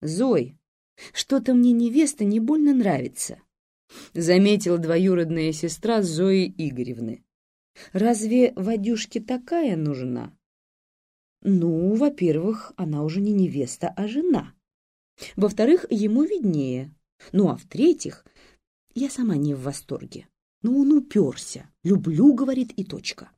Зой, что-то мне невеста не больно нравится, заметила двоюродная сестра Зои Игоревны. Разве Вадюшке такая нужна? Ну, во-первых, она уже не невеста, а жена. Во-вторых, ему виднее. Ну, а в-третьих, я сама не в восторге. Ну, он уперся. Люблю, говорит, и точка.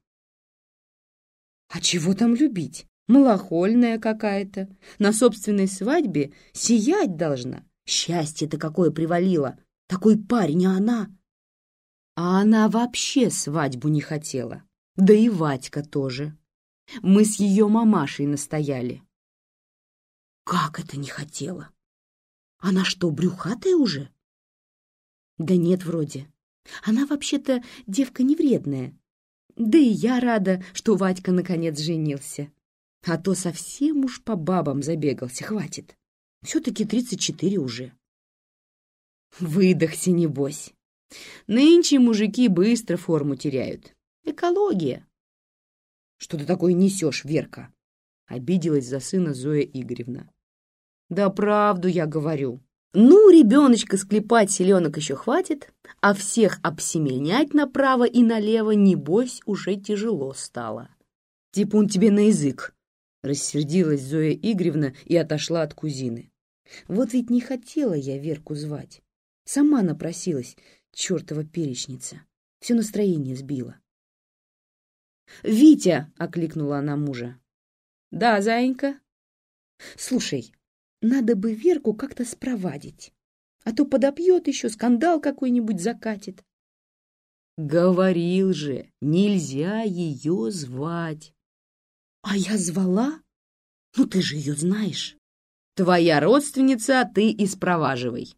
А чего там любить? Малохольная какая-то. На собственной свадьбе сиять должна. Счастье-то какое привалило. Такой парень, а она... А она вообще свадьбу не хотела. Да и Вадька тоже. Мы с ее мамашей настояли. Как это не хотела? Она что, брюхатая уже? Да нет, вроде. Она вообще-то девка невредная. Да и я рада, что Вадька наконец женился. А то совсем уж по бабам забегался, хватит. Все-таки тридцать четыре уже. Выдохся, небось. Нынче мужики быстро форму теряют. Экология. Что ты такое несешь, Верка? Обиделась за сына Зоя Игоревна. Да правду я говорю. Ну, ребеночка склепать селенок еще хватит, а всех обсеменять направо и налево, небось, уже тяжело стало. Типун тебе на язык, рассердилась Зоя Игоревна и отошла от кузины. Вот ведь не хотела я Верку звать. Сама напросилась, чертова перечница. Все настроение сбила. «Витя!» — окликнула она мужа. «Да, заинька?» «Слушай, надо бы Верку как-то спровадить, а то подопьет еще, скандал какой-нибудь закатит». «Говорил же, нельзя ее звать». «А я звала? Ну, ты же ее знаешь». «Твоя родственница, а ты и спроваживай».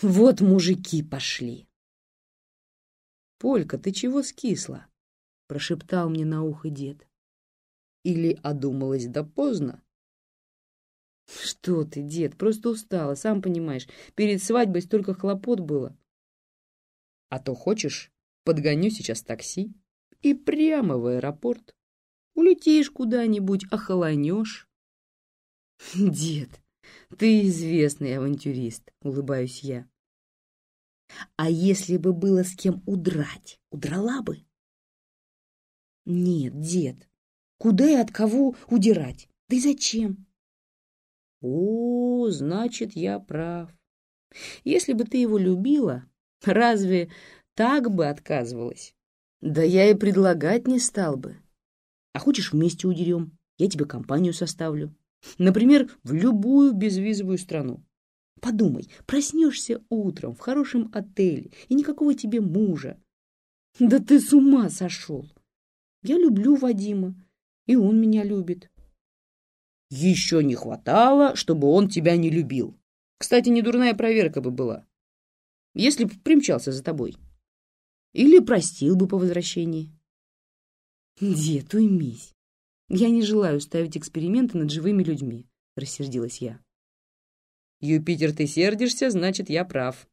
Вот мужики пошли. «Полька, ты чего скисла?» — прошептал мне на ухо дед. «Или одумалась да поздно?» «Что ты, дед, просто устала, сам понимаешь. Перед свадьбой столько хлопот было». «А то хочешь, подгоню сейчас такси и прямо в аэропорт. Улетишь куда-нибудь, охолонешь». «Дед, ты известный авантюрист», — улыбаюсь я. А если бы было с кем удрать, удрала бы? Нет, дед, куда и от кого удирать? Да и зачем? О, значит, я прав. Если бы ты его любила, разве так бы отказывалась? Да я и предлагать не стал бы. А хочешь, вместе удерем? Я тебе компанию составлю. Например, в любую безвизовую страну. Подумай, проснешься утром в хорошем отеле, и никакого тебе мужа. Да ты с ума сошел! Я люблю Вадима, и он меня любит. Еще не хватало, чтобы он тебя не любил. Кстати, недурная проверка бы была, если бы примчался за тобой. Или простил бы по возвращении. Дед, уймись. Я не желаю ставить эксперименты над живыми людьми, рассердилась я. Юпитер, ты сердишься, значит, я прав.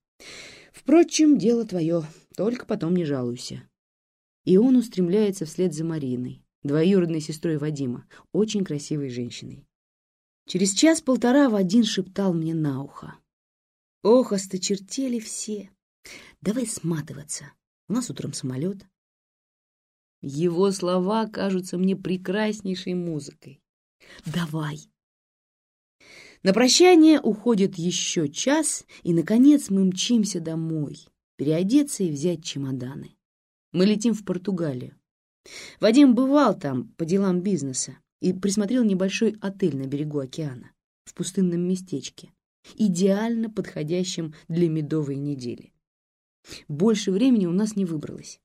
Впрочем, дело твое, только потом не жалуйся. И он устремляется вслед за Мариной, двоюродной сестрой Вадима, очень красивой женщиной. Через час-полтора Вадим шептал мне на ухо. «Ох, осточертели все! Давай сматываться, у нас утром самолет». Его слова кажутся мне прекраснейшей музыкой. «Давай, на прощание уходит еще час, и, наконец, мы мчимся домой, переодеться и взять чемоданы. Мы летим в Португалию. Вадим бывал там по делам бизнеса и присмотрел небольшой отель на берегу океана, в пустынном местечке, идеально подходящем для медовой недели. Больше времени у нас не выбралось.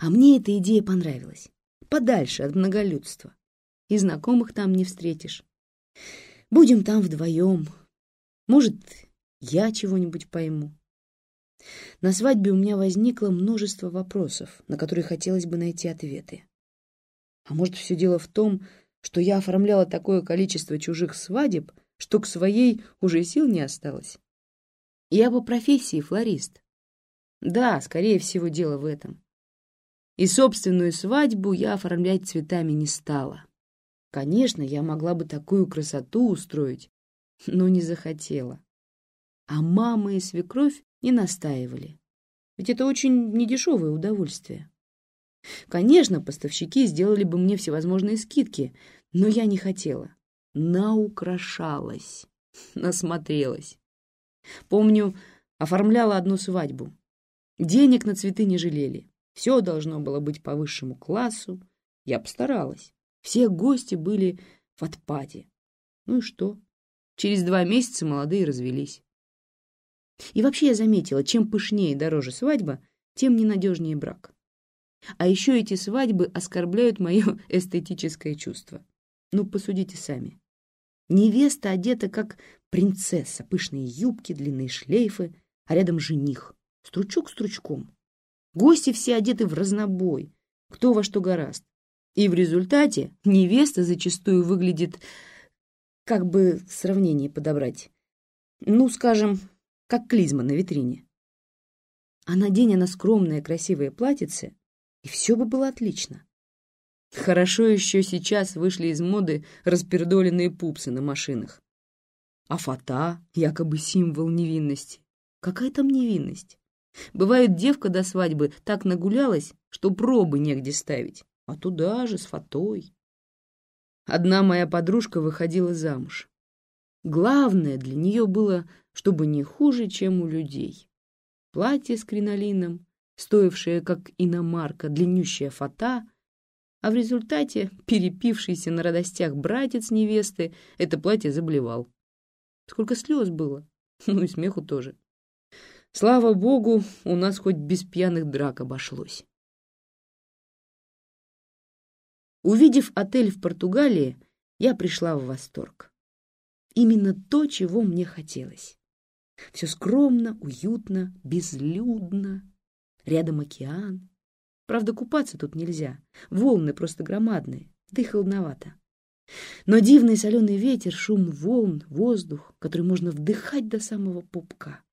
А мне эта идея понравилась. Подальше от многолюдства. И знакомых там не встретишь. Будем там вдвоем. Может, я чего-нибудь пойму. На свадьбе у меня возникло множество вопросов, на которые хотелось бы найти ответы. А может, все дело в том, что я оформляла такое количество чужих свадеб, что к своей уже сил не осталось. Я по профессии флорист. Да, скорее всего, дело в этом. И собственную свадьбу я оформлять цветами не стала. Конечно, я могла бы такую красоту устроить, но не захотела. А мама и свекровь не настаивали. Ведь это очень недешевое удовольствие. Конечно, поставщики сделали бы мне всевозможные скидки, но я не хотела. Наукрашалась, насмотрелась. Помню, оформляла одну свадьбу. Денег на цветы не жалели. Все должно было быть по высшему классу. Я постаралась. Все гости были в отпаде. Ну и что? Через два месяца молодые развелись. И вообще я заметила, чем пышнее и дороже свадьба, тем ненадежнее брак. А еще эти свадьбы оскорбляют мое эстетическое чувство. Ну, посудите сами. Невеста одета как принцесса, пышные юбки, длинные шлейфы, а рядом жених, стручок стручком. Гости все одеты в разнобой, кто во что гораст. И в результате невеста зачастую выглядит, как бы сравнение подобрать, ну, скажем, как клизма на витрине. А надень она скромное красивое платьице, и все бы было отлично. Хорошо еще сейчас вышли из моды распердоленные пупсы на машинах. А фата — якобы символ невинности. Какая там невинность? Бывает, девка до свадьбы так нагулялась, что пробы негде ставить, а туда же с фатой. Одна моя подружка выходила замуж. Главное для нее было, чтобы не хуже, чем у людей. Платье с кринолином, стоившее как иномарка, длиннющая фата, а в результате перепившийся на радостях братец невесты это платье заблевал. Сколько слез было, ну и смеху тоже. Слава богу, у нас хоть без пьяных драк обошлось. Увидев отель в Португалии, я пришла в восторг. Именно то, чего мне хотелось. Все скромно, уютно, безлюдно. Рядом океан. Правда, купаться тут нельзя. Волны просто громадные, да и холодновато. Но дивный соленый ветер, шум волн, воздух, который можно вдыхать до самого пупка.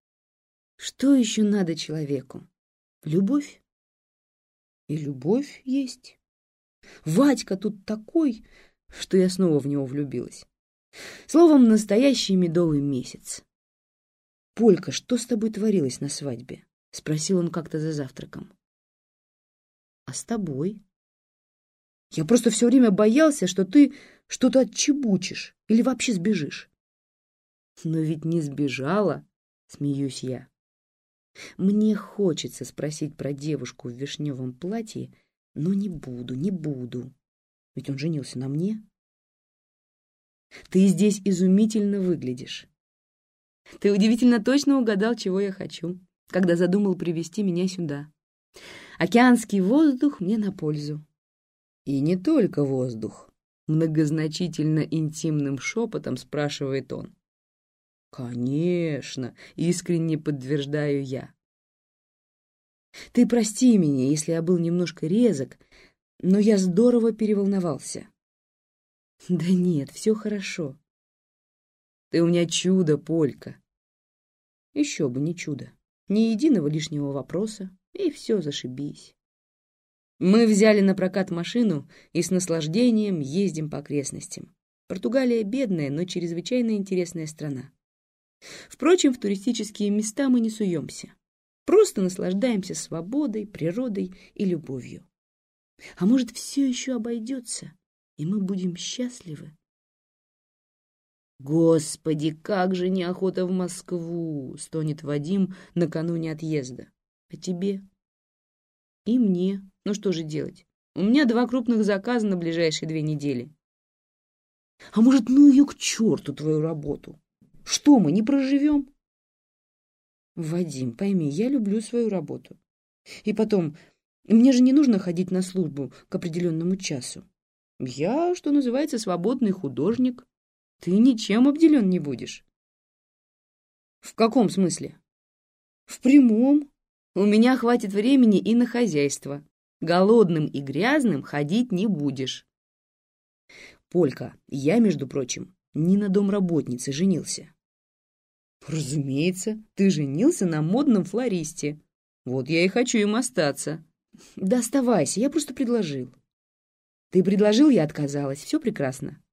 Что еще надо человеку? Любовь? И любовь есть. Вадька тут такой, что я снова в него влюбилась. Словом, настоящий медовый месяц. «Полька, что с тобой творилось на свадьбе?» — спросил он как-то за завтраком. «А с тобой?» «Я просто все время боялся, что ты что-то отчебучишь или вообще сбежишь». «Но ведь не сбежала», — смеюсь я. Мне хочется спросить про девушку в вишневом платье, но не буду, не буду. Ведь он женился на мне. Ты здесь изумительно выглядишь. Ты удивительно точно угадал, чего я хочу, когда задумал привести меня сюда. Океанский воздух мне на пользу. И не только воздух, многозначительно интимным шепотом спрашивает он. «Конечно!» — искренне подтверждаю я. «Ты прости меня, если я был немножко резок, но я здорово переволновался». «Да нет, все хорошо. Ты у меня чудо, Полька». Еще бы не чудо. Ни единого лишнего вопроса, и все зашибись. Мы взяли на прокат машину и с наслаждением ездим по окрестностям. Португалия бедная, но чрезвычайно интересная страна. Впрочем, в туристические места мы не суемся. Просто наслаждаемся свободой, природой и любовью. А может, все еще обойдется, и мы будем счастливы? «Господи, как же неохота в Москву!» — стонет Вадим накануне отъезда. «А тебе?» «И мне. Ну что же делать? У меня два крупных заказа на ближайшие две недели». «А может, ну ее к черту, твою работу? Что мы, не проживем? Вадим, пойми, я люблю свою работу. И потом, мне же не нужно ходить на службу к определенному часу. Я, что называется, свободный художник. Ты ничем обделен не будешь. В каком смысле? В прямом. У меня хватит времени и на хозяйство. Голодным и грязным ходить не будешь. Полька, я, между прочим, не на домработнице женился. Разумеется, ты женился на модном флористе. Вот я и хочу им остаться. Да оставайся, я просто предложил. Ты предложил, я отказалась. Все прекрасно.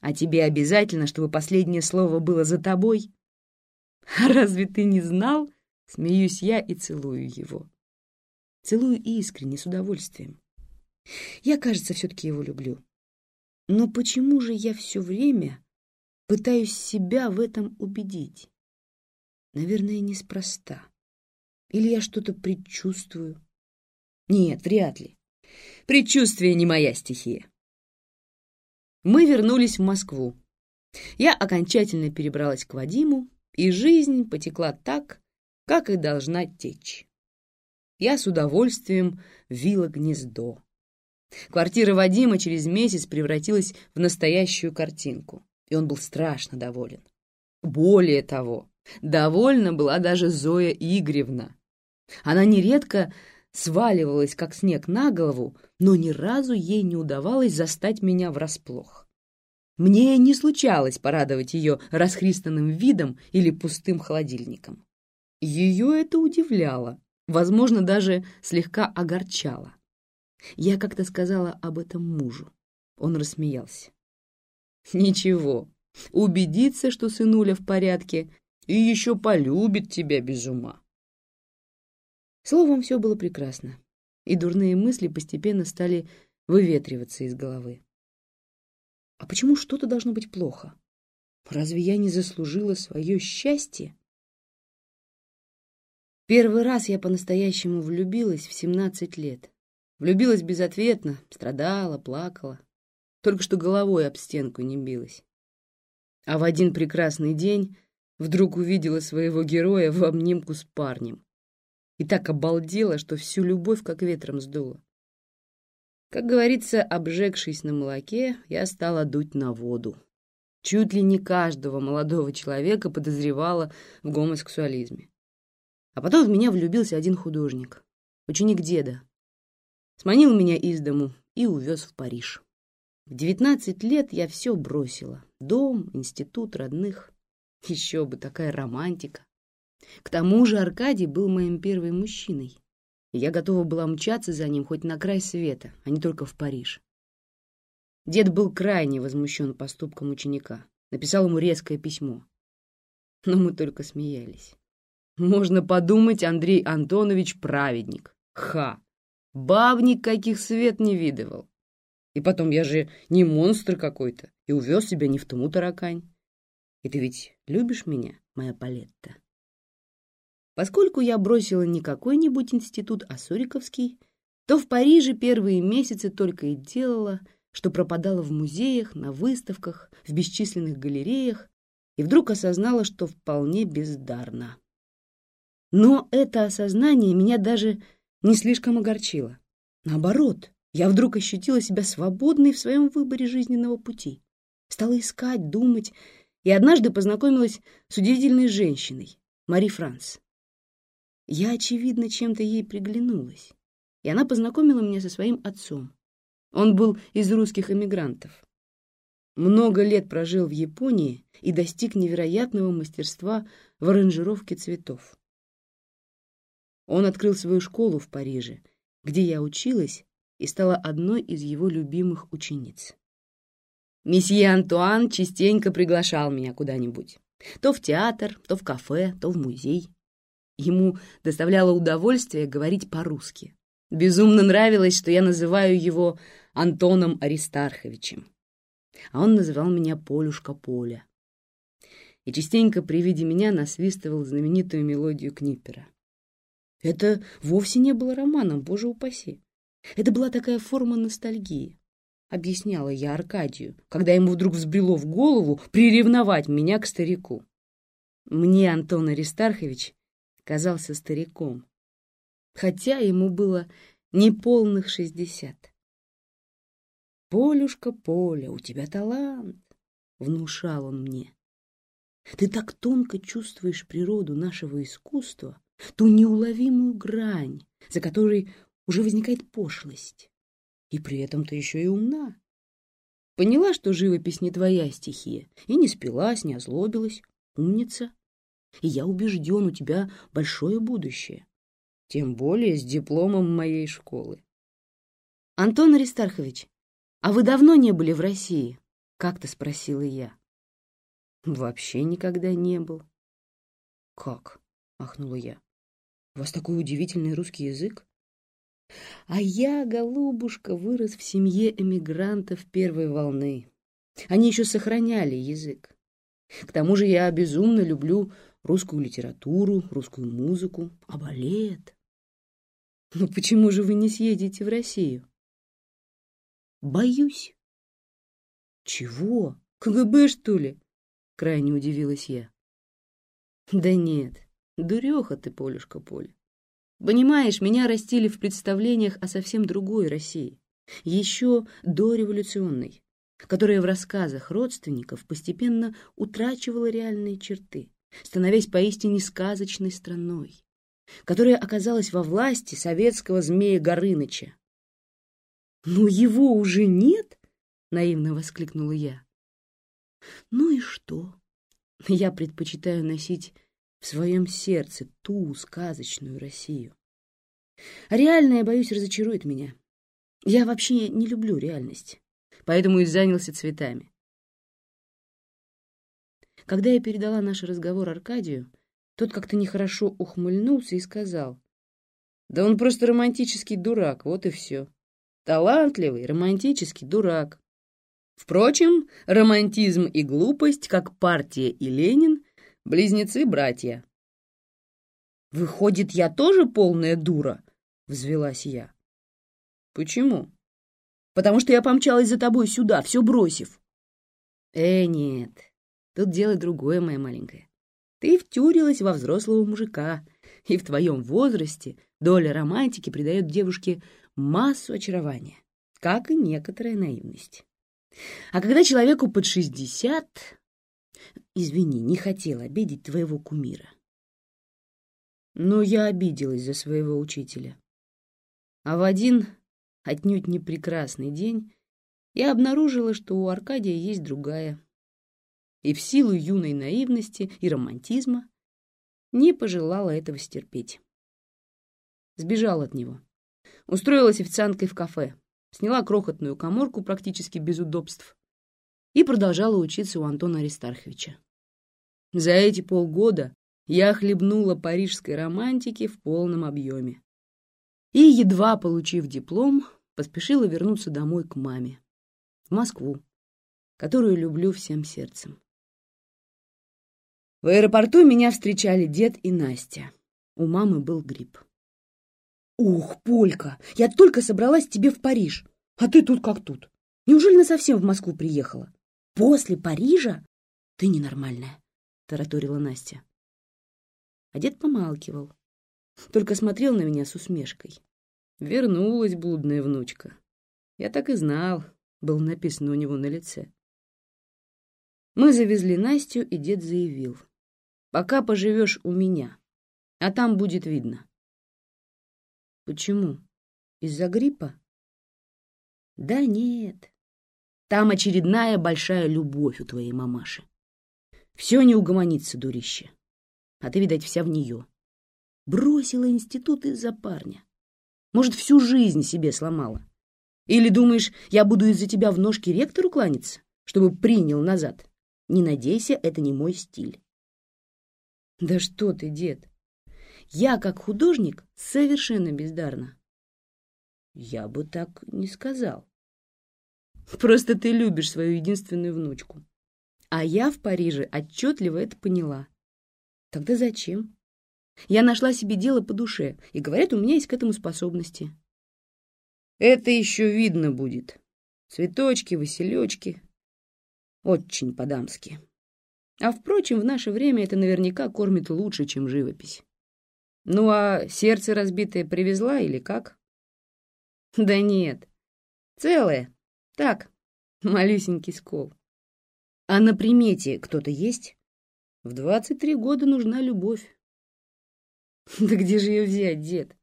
А тебе обязательно, чтобы последнее слово было за тобой? А разве ты не знал? Смеюсь я и целую его. Целую искренне, с удовольствием. Я, кажется, все-таки его люблю. Но почему же я все время пытаюсь себя в этом убедить? Наверное, неспроста. Или я что-то предчувствую? Нет, вряд ли. Предчувствие не моя стихия. Мы вернулись в Москву. Я окончательно перебралась к Вадиму, и жизнь потекла так, как и должна течь. Я с удовольствием вила гнездо. Квартира Вадима через месяц превратилась в настоящую картинку, и он был страшно доволен. Более того, довольна была даже Зоя Игоревна. Она нередко сваливалась, как снег на голову, но ни разу ей не удавалось застать меня врасплох. Мне не случалось порадовать ее расхристанным видом или пустым холодильником. Ее это удивляло, возможно, даже слегка огорчало. Я как-то сказала об этом мужу. Он рассмеялся. «Ничего, убедиться, что сынуля в порядке, и еще полюбит тебя без ума». Словом, все было прекрасно, и дурные мысли постепенно стали выветриваться из головы. А почему что-то должно быть плохо? Разве я не заслужила свое счастье? Первый раз я по-настоящему влюбилась в 17 лет. Влюбилась безответно, страдала, плакала. Только что головой об стенку не билась. А в один прекрасный день вдруг увидела своего героя в обнимку с парнем. И так обалдела, что всю любовь как ветром сдуло. Как говорится, обжегшись на молоке, я стала дуть на воду. Чуть ли не каждого молодого человека подозревала в гомосексуализме. А потом в меня влюбился один художник, ученик деда, сманил меня из дому и увез в Париж. В девятнадцать лет я все бросила. Дом, институт, родных. Еще бы, такая романтика. К тому же Аркадий был моим первым мужчиной. Я готова была мчаться за ним хоть на край света, а не только в Париж. Дед был крайне возмущен поступком ученика. Написал ему резкое письмо. Но мы только смеялись. Можно подумать, Андрей Антонович праведник. Ха! Бабник каких свет не видывал. И потом, я же не монстр какой-то и увез себя не в тому таракань. И ты ведь любишь меня, моя Палетта? Поскольку я бросила не какой-нибудь институт, а Суриковский, то в Париже первые месяцы только и делала, что пропадала в музеях, на выставках, в бесчисленных галереях, и вдруг осознала, что вполне бездарна. Но это осознание меня даже не слишком огорчило. Наоборот, я вдруг ощутила себя свободной в своем выборе жизненного пути. Стала искать, думать, и однажды познакомилась с удивительной женщиной, Мари Франс. Я, очевидно, чем-то ей приглянулась, и она познакомила меня со своим отцом. Он был из русских эмигрантов. Много лет прожил в Японии и достиг невероятного мастерства в аранжировке цветов. Он открыл свою школу в Париже, где я училась и стала одной из его любимых учениц. Месье Антуан частенько приглашал меня куда-нибудь. То в театр, то в кафе, то в музей. Ему доставляло удовольствие говорить по-русски. Безумно нравилось, что я называю его Антоном Аристарховичем. А он называл меня Полюшка Поля. И частенько при виде меня насвистывал знаменитую мелодию Книпера. Это вовсе не было романом, боже упаси. Это была такая форма ностальгии. Объясняла я Аркадию, когда ему вдруг взбрело в голову приревновать меня к старику. Мне Антон Аристархович казался стариком, хотя ему было неполных шестьдесят. «Полюшка, Поля, у тебя талант!» — внушал он мне. «Ты так тонко чувствуешь природу нашего искусства, ту неуловимую грань, за которой уже возникает пошлость. И при этом ты еще и умна. Поняла, что живопись не твоя стихия, и не спилась, не озлобилась. Умница. И я убежден, у тебя большое будущее. Тем более с дипломом моей школы. Антон Аристархович, а вы давно не были в России? Как-то спросила я. Вообще никогда не был. Как? Ахнула я. У вас такой удивительный русский язык. А я, голубушка, вырос в семье эмигрантов первой волны. Они еще сохраняли язык. К тому же я безумно люблю русскую литературу, русскую музыку, а балет. Ну почему же вы не съедете в Россию? Боюсь. Чего? КГБ, что ли? Крайне удивилась я. Да нет, дуреха ты, Полюшка, Поля. Понимаешь, меня растили в представлениях о совсем другой России, еще дореволюционной, которая в рассказах родственников постепенно утрачивала реальные черты, становясь поистине сказочной страной, которая оказалась во власти советского змея Горыныча. «Ну его уже нет?» — наивно воскликнула я. «Ну и что? Я предпочитаю носить в своем сердце ту сказочную Россию. Реальная, боюсь, разочарует меня. Я вообще не люблю реальность, поэтому и занялся цветами. Когда я передала наш разговор Аркадию, тот как-то нехорошо ухмыльнулся и сказал, «Да он просто романтический дурак, вот и все. Талантливый, романтический дурак. Впрочем, романтизм и глупость, как партия и Ленин, близнецы-братья. «Выходит, я тоже полная дура?» — взвелась я. «Почему?» «Потому что я помчалась за тобой сюда, все бросив». «Э, нет, тут дело другое, моя маленькая. Ты втюрилась во взрослого мужика, и в твоем возрасте доля романтики придает девушке массу очарования, как и некоторая наивность. А когда человеку под шестьдесят... Извини, не хотел обидеть твоего кумира. Но я обиделась за своего учителя. А в один отнюдь не прекрасный день я обнаружила, что у Аркадия есть другая. И в силу юной наивности и романтизма не пожелала этого стерпеть. Сбежала от него. Устроилась официанткой в кафе, сняла крохотную коморку практически без удобств и продолжала учиться у Антона Аристарховича. За эти полгода я хлебнула парижской романтики в полном объеме. И, едва получив диплом, поспешила вернуться домой к маме, в Москву, которую люблю всем сердцем. В аэропорту меня встречали дед и Настя. У мамы был грипп. «Ух, Полька, я только собралась тебе в Париж, а ты тут как тут. Неужели насовсем в Москву приехала? После Парижа? Ты ненормальная», — тараторила Настя. А дед помалкивал, только смотрел на меня с усмешкой. Вернулась блудная внучка. Я так и знал, был написано у него на лице. Мы завезли Настю, и дед заявил. «Пока поживешь у меня, а там будет видно». Почему? Из-за гриппа? Да нет. Там очередная большая любовь у твоей мамаши. Все не угомонится, дурище. А ты, видать, вся в нее. Бросила институт из-за парня. Может, всю жизнь себе сломала. Или думаешь, я буду из-за тебя в ножки ректору кланяться, чтобы принял назад? Не надейся, это не мой стиль. Да что ты, дед, я, как художник, совершенно бездарна. Я бы так не сказал. Просто ты любишь свою единственную внучку. А я в Париже отчетливо это поняла. Тогда зачем? Я нашла себе дело по душе, и, говорят, у меня есть к этому способности. Это еще видно будет. Цветочки, василечки. Очень по-дамски. А, впрочем, в наше время это наверняка кормит лучше, чем живопись. Ну, а сердце разбитое привезла или как? Да нет, целое. Так, малюсенький скол. А на примете кто-то есть? В двадцать три года нужна любовь. Да где же ее взять, дед?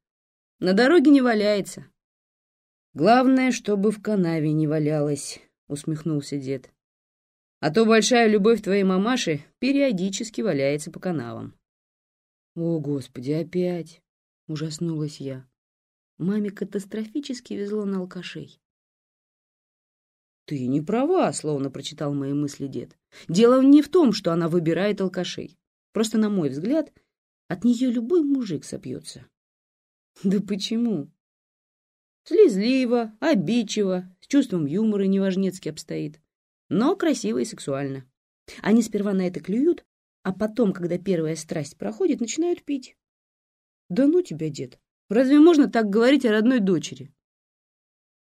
На дороге не валяется. Главное, чтобы в канаве не валялась, усмехнулся дед. А то большая любовь твоей мамаши периодически валяется по канавам. «О, Господи, опять!» — ужаснулась я. Маме катастрофически везло на алкашей. Ты не права, словно прочитал мои мысли дед. Дело не в том, что она выбирает алкашей. Просто, на мой взгляд, от нее любой мужик сопьется. Да почему? Слезливо, обидчиво, с чувством юмора неважнецки обстоит. Но красиво и сексуально. Они сперва на это клюют, а потом, когда первая страсть проходит, начинают пить. Да ну тебя, дед, разве можно так говорить о родной дочери?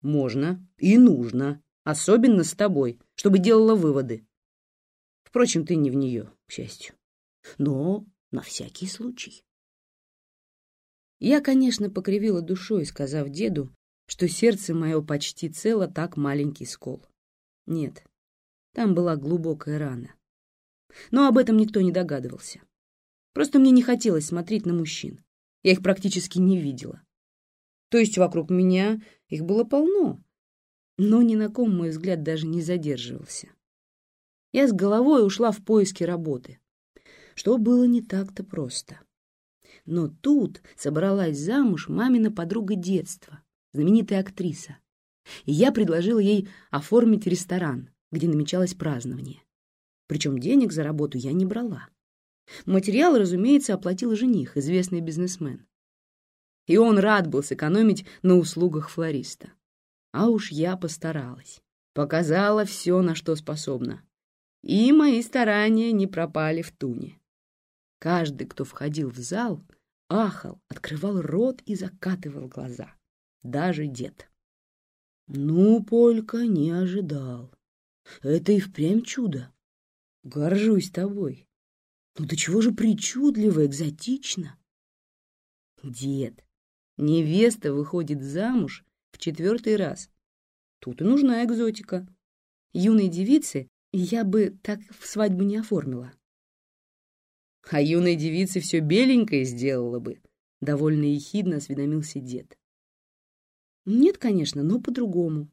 Можно и нужно, особенно с тобой, чтобы делала выводы. Впрочем, ты не в нее, к счастью. Но на всякий случай. Я, конечно, покривила душой, сказав деду, что сердце мое почти цело так маленький скол. Нет, там была глубокая рана. Но об этом никто не догадывался. Просто мне не хотелось смотреть на мужчин. Я их практически не видела. То есть вокруг меня их было полно, но ни на ком мой взгляд даже не задерживался. Я с головой ушла в поиски работы, что было не так-то просто. Но тут собралась замуж мамина подруга детства, знаменитая актриса. И я предложила ей оформить ресторан, где намечалось празднование. Причем денег за работу я не брала. Материал, разумеется, оплатил жених, известный бизнесмен. И он рад был сэкономить на услугах флориста. А уж я постаралась. Показала все, на что способна. И мои старания не пропали в туне. Каждый, кто входил в зал, ахал, открывал рот и закатывал глаза. Даже дед. Ну, Полька не ожидал. Это и впрямь чудо. Горжусь тобой. Ну до чего же причудливо, экзотично. Дед, невеста выходит замуж в четвертый раз. Тут и нужна экзотика. Юной девице я бы так в свадьбу не оформила. А юной девице все беленькое сделала бы, — довольно ехидно осведомился дед. Нет, конечно, но по-другому.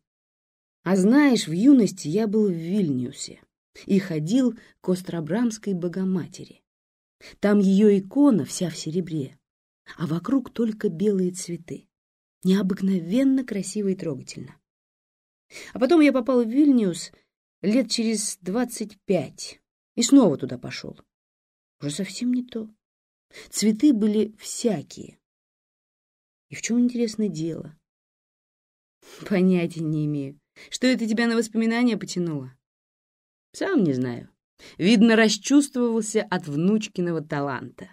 А знаешь, в юности я был в Вильнюсе и ходил к Остробрамской Богоматери. Там ее икона вся в серебре, а вокруг только белые цветы. Необыкновенно красиво и трогательно. А потом я попал в Вильнюс лет через двадцать пять и снова туда пошел. Уже совсем не то. Цветы были всякие. И в чем интересное дело? Понятия не имею. Что это тебя на воспоминания потянуло? Сам не знаю. Видно, расчувствовался от внучкиного таланта.